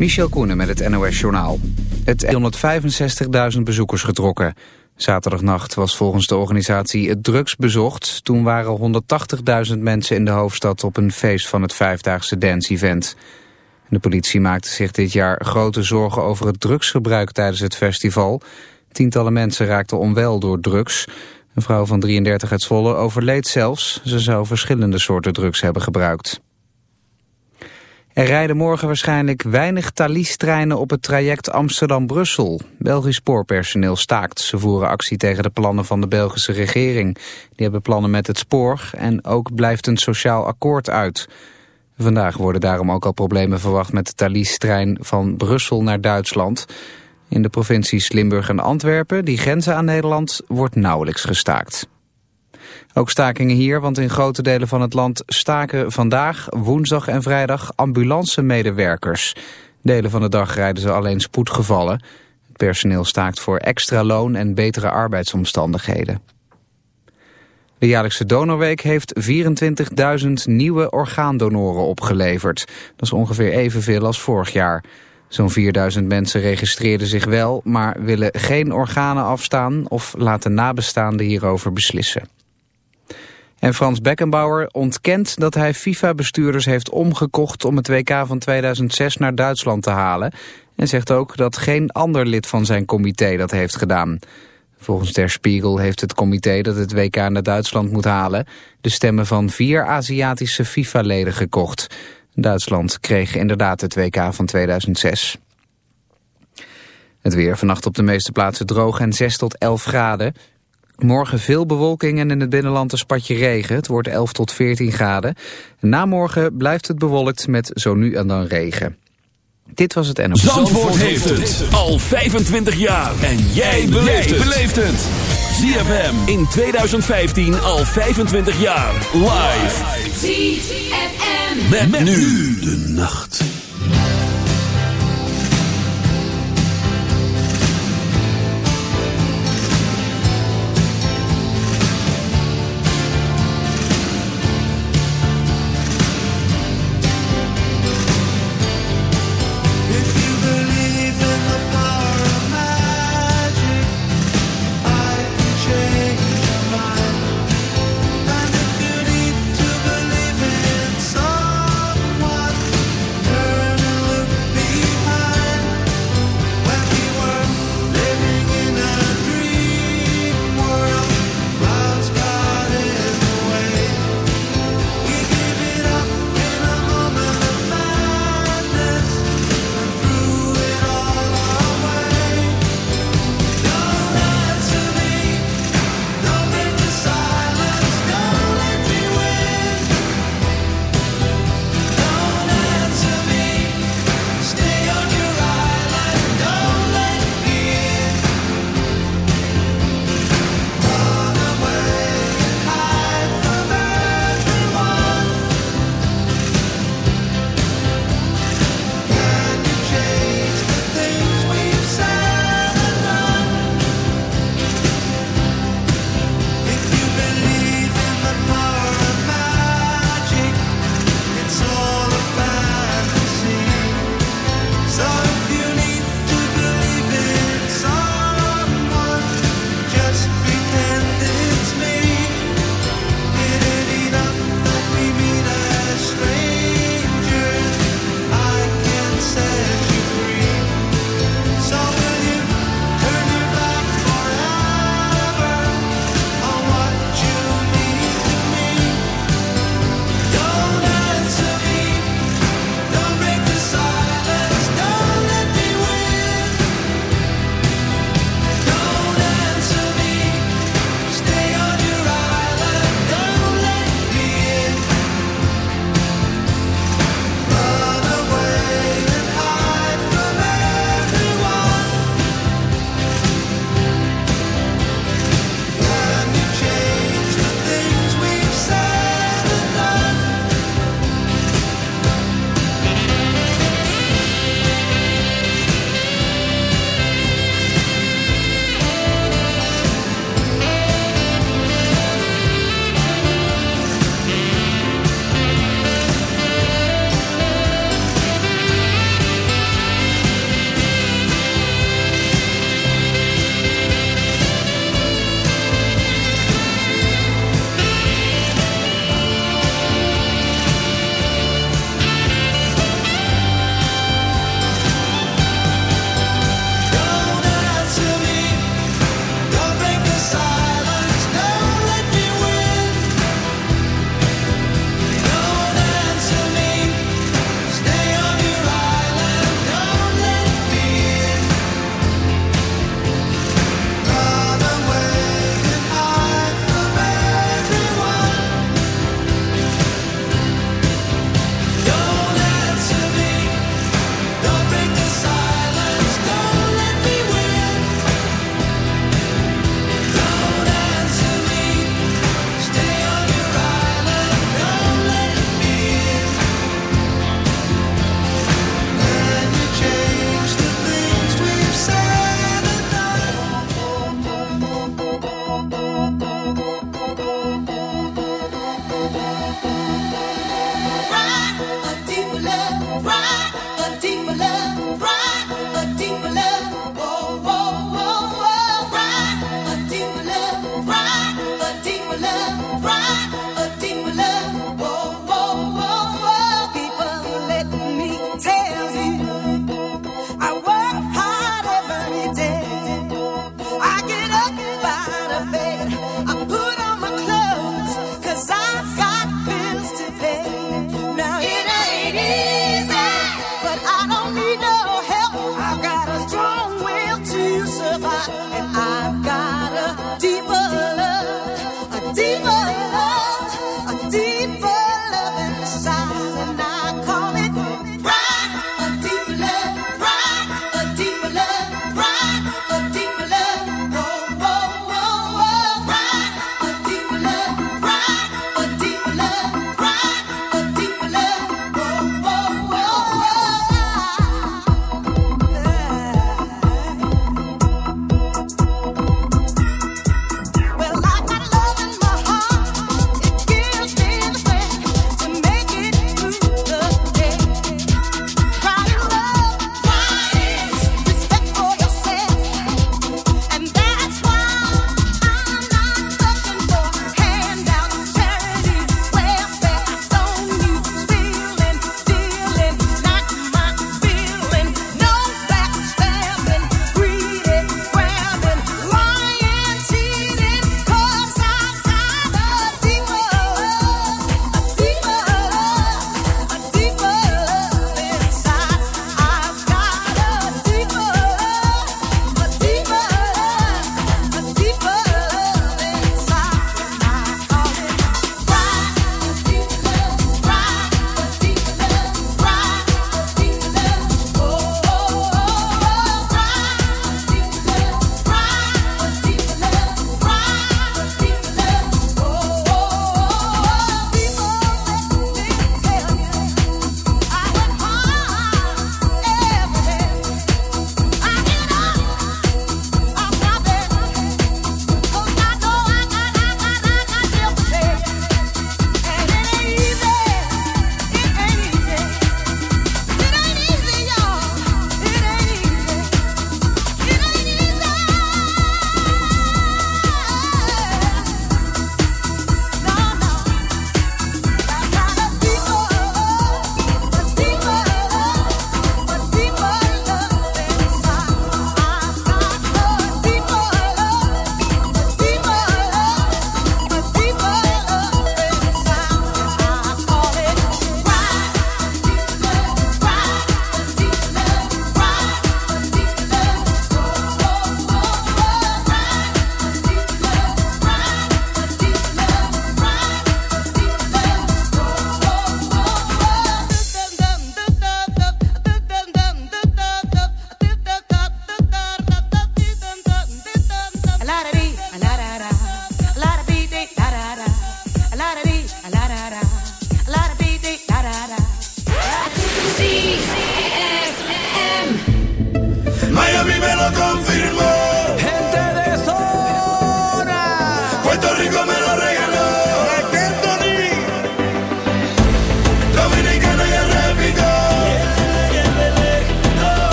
Michel Koenen met het NOS-journaal. Het 165.000 bezoekers getrokken. Zaterdagnacht was volgens de organisatie het drugs bezocht. Toen waren 180.000 mensen in de hoofdstad op een feest van het vijfdaagse dance-event. De politie maakte zich dit jaar grote zorgen over het drugsgebruik tijdens het festival. Tientallen mensen raakten onwel door drugs. Een vrouw van 33 uit Zwolle overleed zelfs. Ze zou verschillende soorten drugs hebben gebruikt. Er rijden morgen waarschijnlijk weinig Thalys-treinen op het traject Amsterdam-Brussel. Belgisch spoorpersoneel staakt. Ze voeren actie tegen de plannen van de Belgische regering. Die hebben plannen met het spoor en ook blijft een sociaal akkoord uit. Vandaag worden daarom ook al problemen verwacht met de Thalys-trein van Brussel naar Duitsland. In de provincies Limburg en Antwerpen, die grenzen aan Nederland, wordt nauwelijks gestaakt. Ook stakingen hier, want in grote delen van het land staken vandaag, woensdag en vrijdag ambulance-medewerkers. Delen van de dag rijden ze alleen spoedgevallen. Het personeel staakt voor extra loon en betere arbeidsomstandigheden. De jaarlijkse donorweek heeft 24.000 nieuwe orgaandonoren opgeleverd. Dat is ongeveer evenveel als vorig jaar. Zo'n 4000 mensen registreerden zich wel, maar willen geen organen afstaan of laten nabestaanden hierover beslissen. En Frans Beckenbauer ontkent dat hij FIFA-bestuurders heeft omgekocht om het WK van 2006 naar Duitsland te halen. En zegt ook dat geen ander lid van zijn comité dat heeft gedaan. Volgens Der Spiegel heeft het comité dat het WK naar Duitsland moet halen... de stemmen van vier Aziatische FIFA-leden gekocht. Duitsland kreeg inderdaad het WK van 2006. Het weer vannacht op de meeste plaatsen droog en 6 tot 11 graden. Morgen veel bewolking en in het binnenland een spatje regen. Het wordt 11 tot 14 graden. Na morgen blijft het bewolkt met zo nu en dan regen. Dit was het NOS. Zandvoort, Zandvoort heeft het al 25 jaar. En jij beleeft het. ZFM in 2015 al 25 jaar. Live. ZFM. Met, met nu de nacht.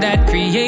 that creates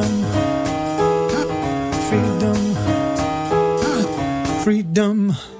Freedom, freedom, freedom.